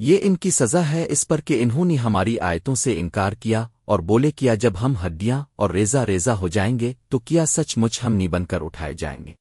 یہ ان کی سزا ہے اس پر کہ انہوں نے ہماری آیتوں سے انکار کیا اور بولے کیا جب ہم ہڈیاں اور ریزہ ریزہ ہو جائیں گے تو کیا سچ مچ ہم نی بن کر اٹھائے جائیں گے۔